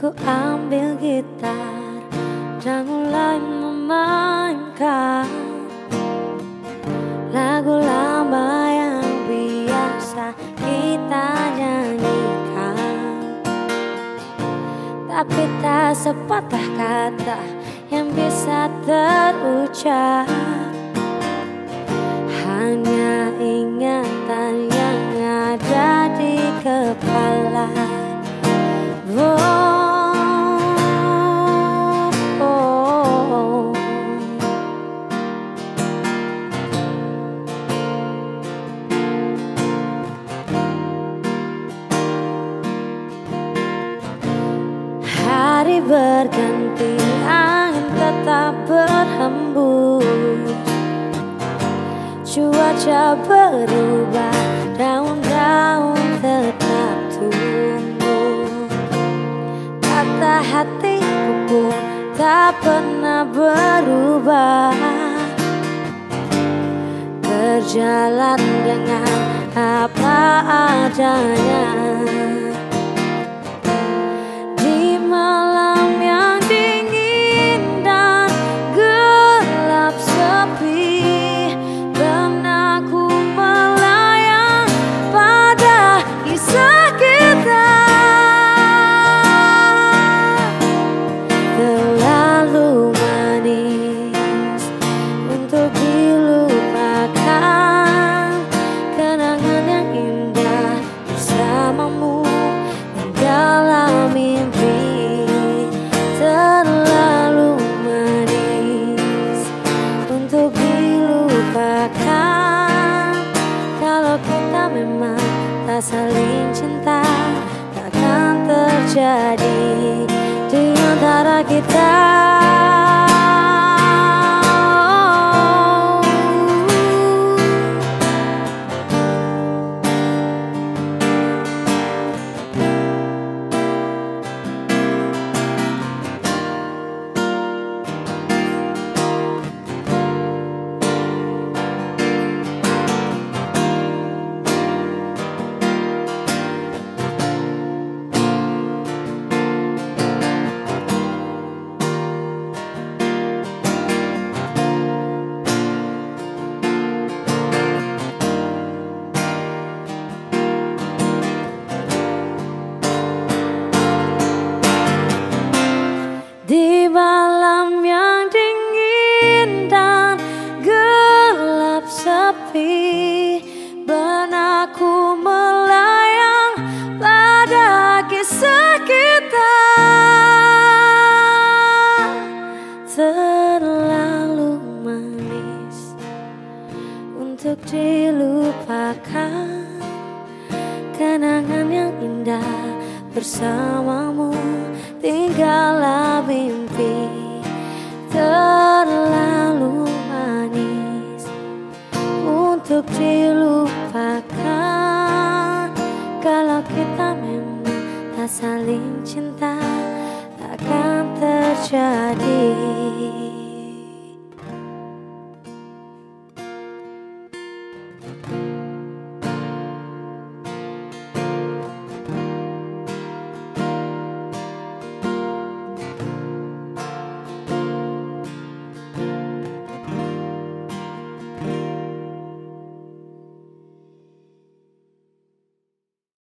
Ku ambil gitar dan mulai memainkan. Lagu lama yang biasa kita nyanyikan. Tapi tak sepatah kata yang bisa terucap berganti angin tetap berhembus. Cuaca berubah daun-daun tetap tumbuh. Kata hatiku pun tak pernah berubah. Berjalan dengan apa adanya saling cinta takkan terjadi di antara kita. Bersamamu tinggallah mimpi terlalu manis untuk dilupakan. Kalau kita memang tak saling cinta takkan terjadi